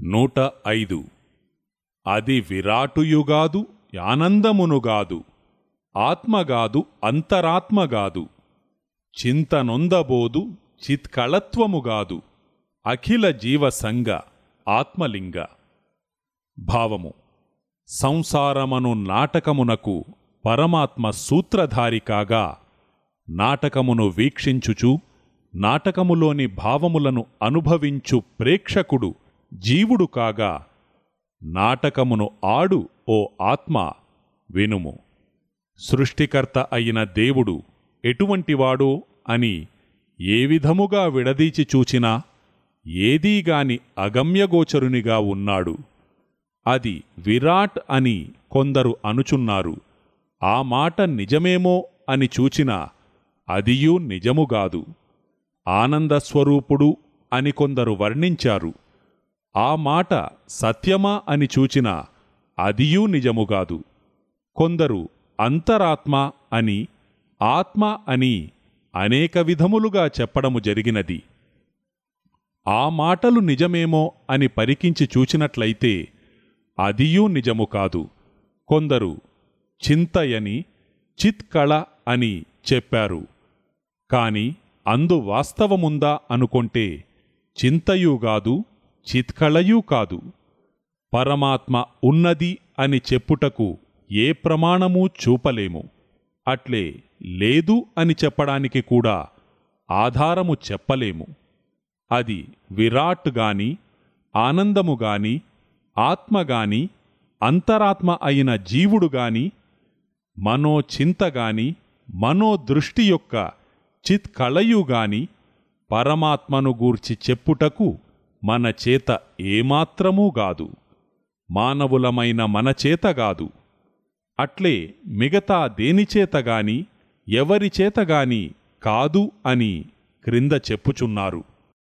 నూట ఐదు. అది విరాటుయుగాదు ఆనందమునుగాదు ఆత్మగాదు అంతరాత్మగాదు చింతనొందబోదు చిత్కళత్వముగాదు అఖిల జీవసంగ ఆత్మలింగ. భావము సంసారమను నాటకమునకు పరమాత్మ సూత్రధారి కాగా నాటకమును వీక్షించుచు నాటకములోని భావములను అనుభవించు ప్రేక్షకుడు జీవుడు కాగా నాటకమును ఆడు ఓ ఆత్మ వినుము. సృష్టికర్త అయిన దేవుడు ఎటువంటివాడో అని ఏ విధముగా విడదీచి చూచినా ఏదీగాని అగమ్యగోచరునిగా ఉన్నాడు. అది విరాట్ అని కొందరు అనుచున్నారు. ఆ మాట నిజమేమో అని చూచినా అదియూ నిజముగాదు ఆనందస్వరూపుడు అని కొందరు వర్ణించారు. ఆ మాట సత్యమా అని చూచినా అదియూ నిజముగాదు కొందరు అంతరాత్మ అని ఆత్మ అని అనేక విధములుగా చెప్పడము జరిగినది. ఆ మాటలు నిజమేమో అని పరికించి చూచినట్లయితే అదియూ నిజము కాదు. కొందరు చింతయని చిత్కళ అని చెప్పారు. కాని అందు వాస్తవముందా అనుకొంటే చింతయూగాదు చిత్కళయూ కాదు. పరమాత్మ ఉన్నది అని చెప్పుటకు ఏ ప్రమాణమూ చూపలేము. అట్లే లేదు అని చెప్పడానికి కూడా ఆధారము చెప్పలేము. అది విరాట్ గాని ఆనందము గాని ఆత్మగాని అంతరాత్మ అయిన జీవుడు గాని మనోచింతగాని మనోదృష్టి యొక్క చిత్కళయుగాని పరమాత్మను గూర్చి చెప్పుటకు మన చేత ఏమాత్రమూ గాదు. మానవులమైన మన చేతగాదు అట్లే మిగతా దేనిచేతగాని ఎవరిచేతగాని కాదు అని క్రింద చెప్పుచున్నారు.